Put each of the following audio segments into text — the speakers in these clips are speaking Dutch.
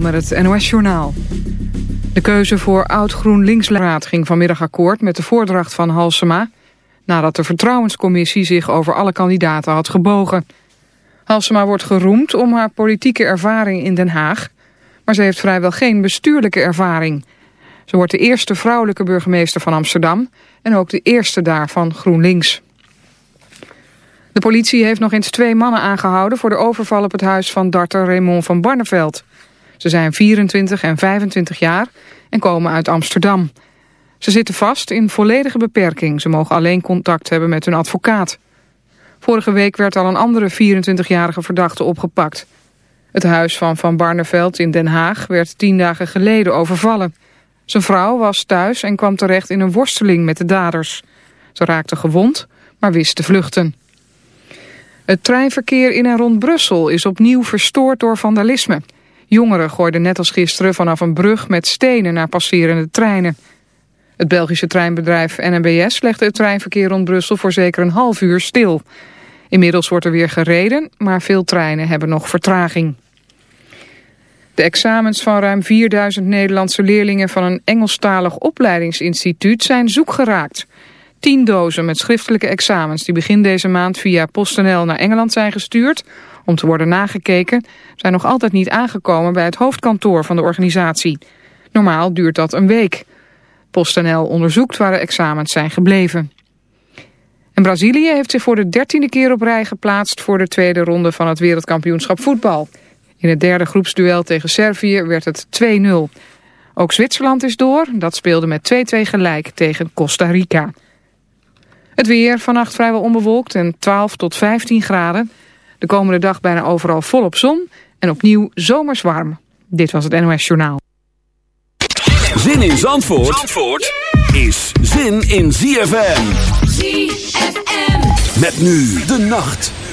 Met het NOS-journaal. De keuze voor oud-GroenLinks-raad ging vanmiddag akkoord met de voordracht van Halsema... nadat de vertrouwenscommissie zich over alle kandidaten had gebogen. Halsema wordt geroemd om haar politieke ervaring in Den Haag... maar ze heeft vrijwel geen bestuurlijke ervaring. Ze wordt de eerste vrouwelijke burgemeester van Amsterdam... en ook de eerste daar van GroenLinks. De politie heeft nog eens twee mannen aangehouden... voor de overval op het huis van darter Raymond van Barneveld. Ze zijn 24 en 25 jaar en komen uit Amsterdam. Ze zitten vast in volledige beperking. Ze mogen alleen contact hebben met hun advocaat. Vorige week werd al een andere 24-jarige verdachte opgepakt. Het huis van Van Barneveld in Den Haag werd tien dagen geleden overvallen. Zijn vrouw was thuis en kwam terecht in een worsteling met de daders. Ze raakte gewond, maar wist te vluchten. Het treinverkeer in en rond Brussel is opnieuw verstoord door vandalisme. Jongeren gooiden net als gisteren vanaf een brug met stenen naar passerende treinen. Het Belgische treinbedrijf NMBS legde het treinverkeer rond Brussel voor zeker een half uur stil. Inmiddels wordt er weer gereden, maar veel treinen hebben nog vertraging. De examens van ruim 4000 Nederlandse leerlingen van een Engelstalig opleidingsinstituut zijn zoek geraakt. Tien dozen met schriftelijke examens die begin deze maand via PostNL naar Engeland zijn gestuurd om te worden nagekeken, zijn nog altijd niet aangekomen bij het hoofdkantoor van de organisatie. Normaal duurt dat een week. PostNL onderzoekt waar de examens zijn gebleven. En Brazilië heeft zich voor de dertiende keer op rij geplaatst voor de tweede ronde van het wereldkampioenschap voetbal. In het derde groepsduel tegen Servië werd het 2-0. Ook Zwitserland is door, dat speelde met 2-2 gelijk tegen Costa Rica. Het weer vannacht vrijwel onbewolkt en 12 tot 15 graden. De komende dag bijna overal volop zon en opnieuw zomers warm. Dit was het NOS Journaal. Zin in Zandvoort, Zandvoort is zin in ZFM. ZFM. Met nu de nacht.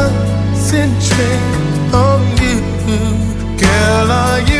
concentrate on oh, you. Girl, are you?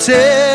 take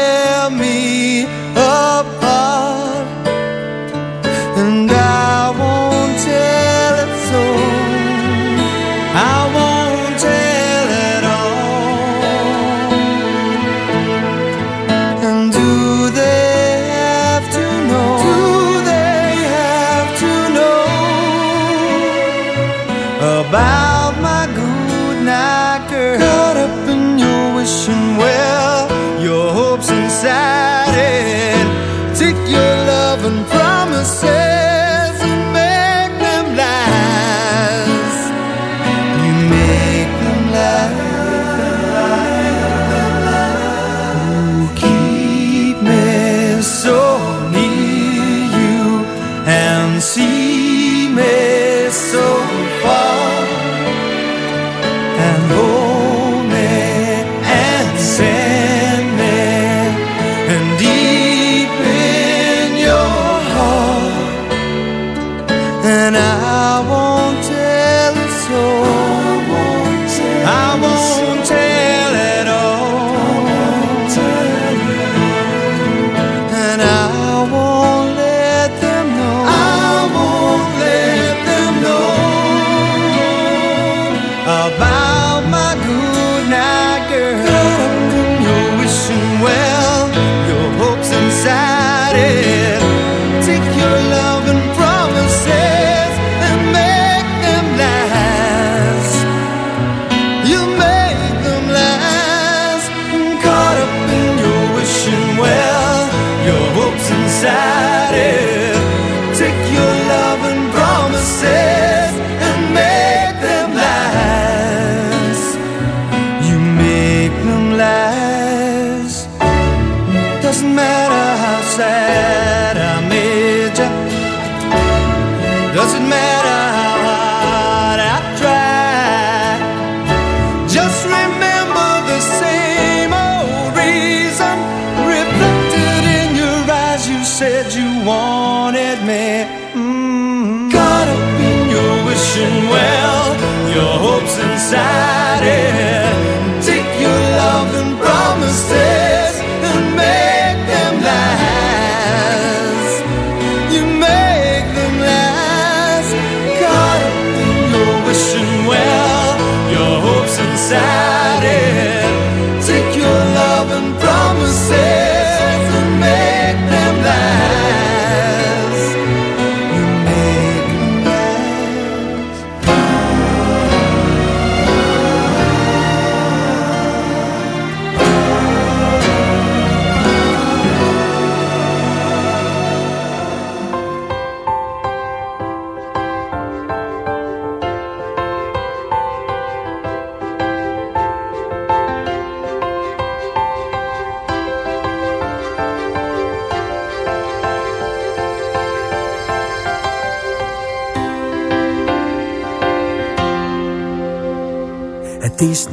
inside.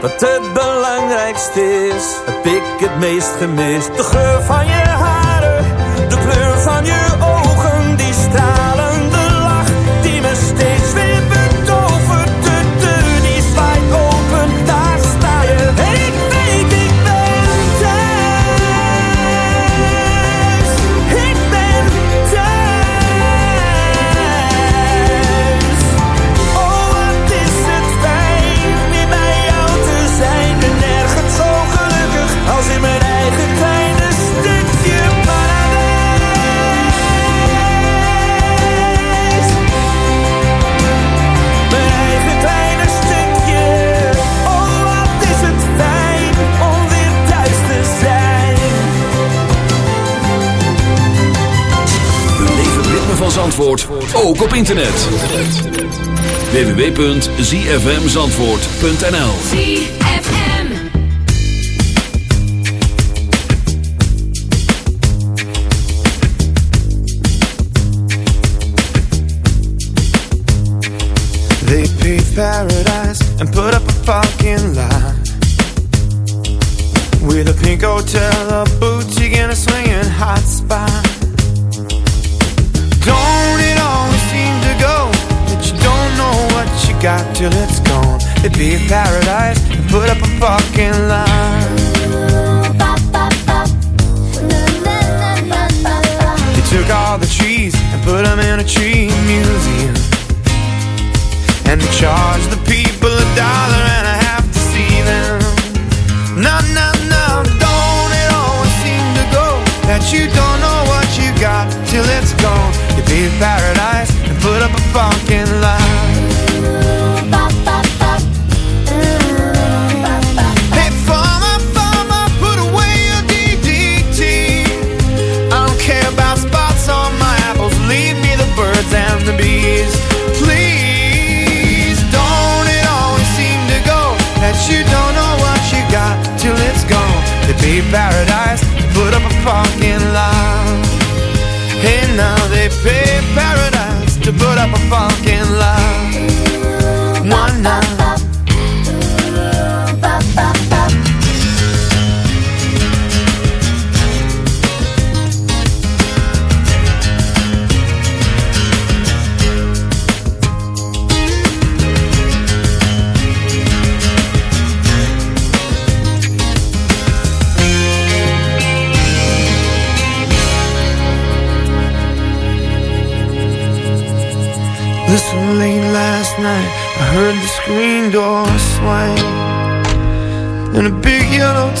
Wat het belangrijkste is, heb ik het meest gemist. De geur van je haren, de kleur Zandvoort, ook op internet. www.zfmzandvoort.nl ZFM. They paved paradise and put up a fucking be a paradise. Paradise,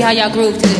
See how y'all groove to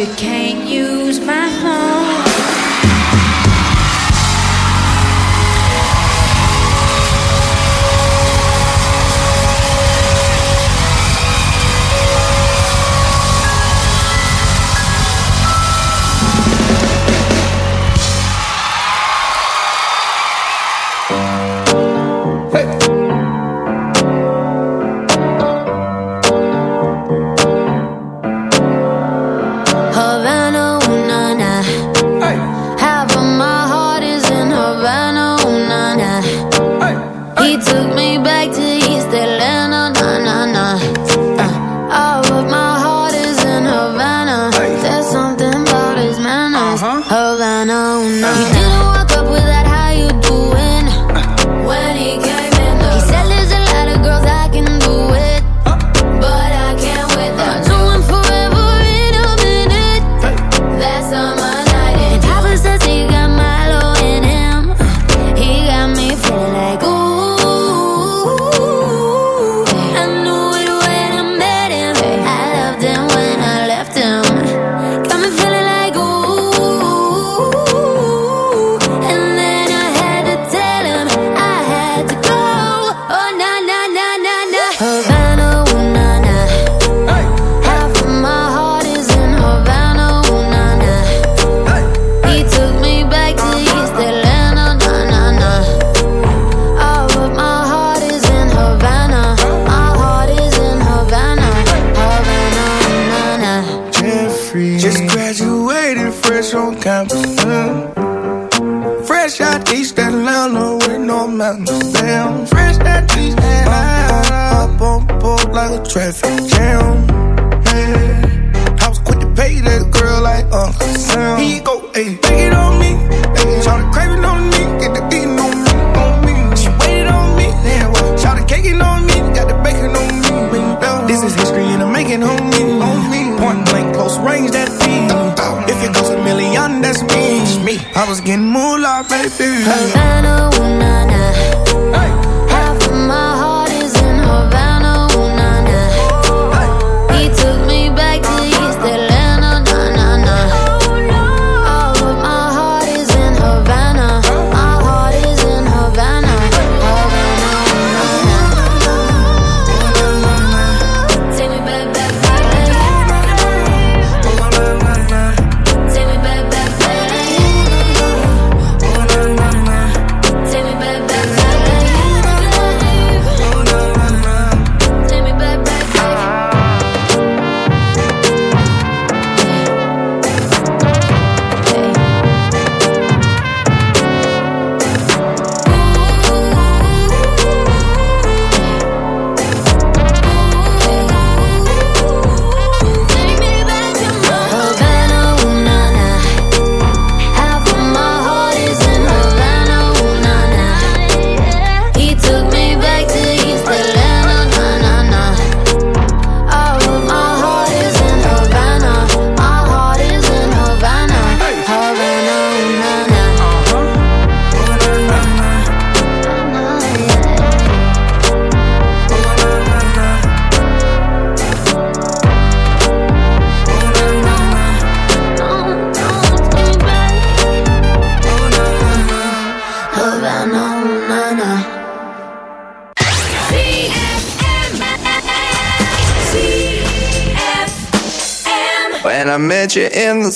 you can.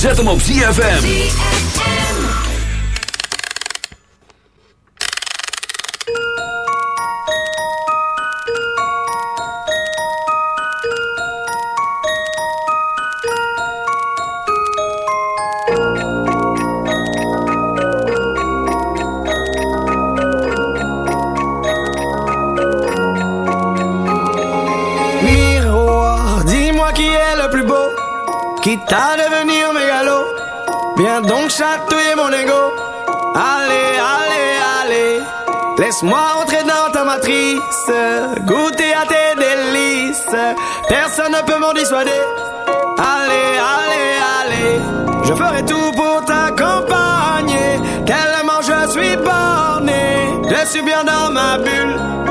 Zet hem op ZFM. Allez, allez, allez, je ferai tout pour t'accompagner. Tellement je suis borné, je suis bien dans ma bulle.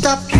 stop